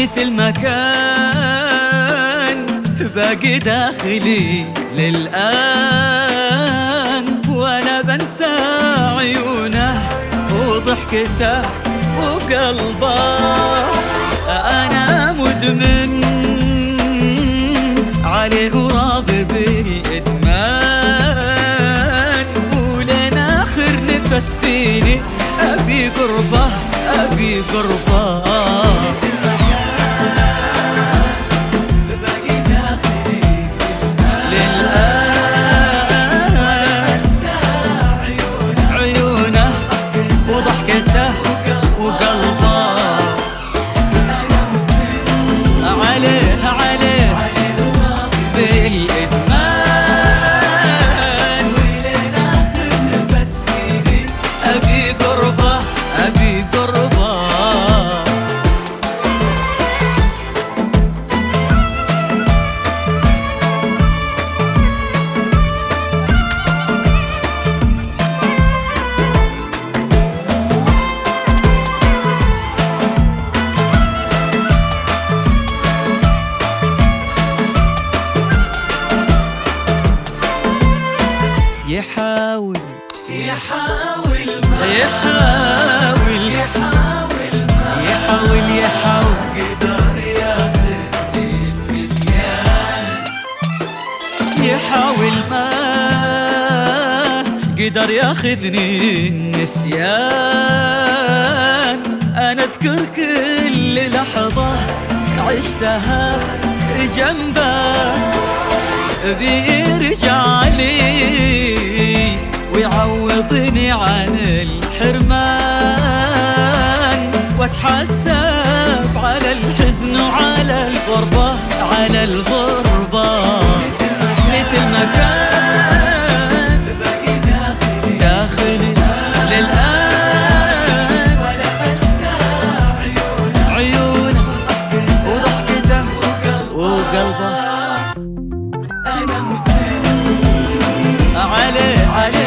مثل ما كان باقي داخلي للآن. ولا بنسى عيونه وضحكته وقلبه. أنا مدمن عليه وراضي بالإدمان. ولين آخر نفس فيني أبي قربة أبي قربة. يحاول يحاول يحاول يحاول قدر ياخذني النسيان يحاول ما قدر ياخذني النسيان أنا أذكر كل لحظة عشتها جنبه. بيرجع لي ويعوضني عن الحرمان واتحسب على الحزن وعلى الغربة على الغربة. مثل ما كان باقي داخلي داخلي للآن. ولا أنسى عيونه عيونه وضحكته وقلبه. أنا مدمن عليه عليه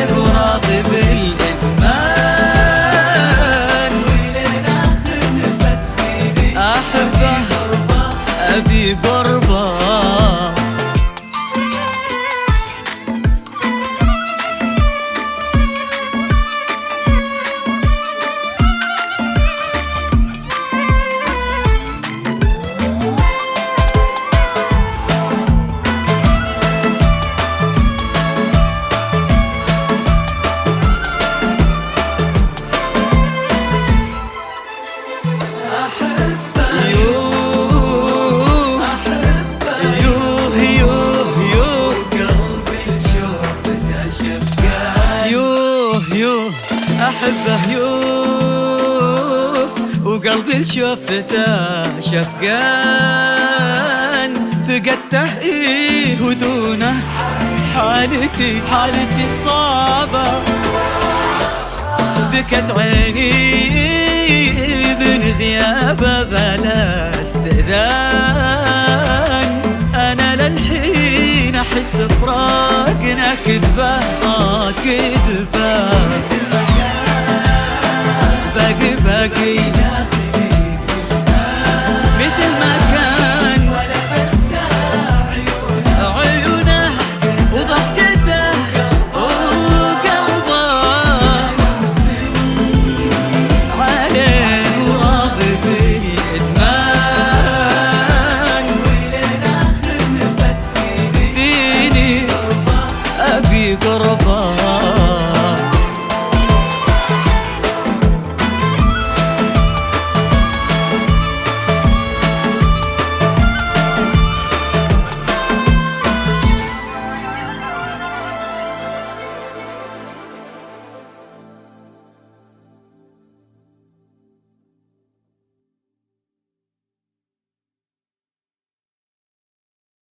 وقلبي شفته شفقان فقدته إيه ودونه. حالتي حالتي صعبة. بكت عيني من غيابة بلا استئذان. أنا للحين أحس فراقنا كذبة كذبة باقي باقي. الغربه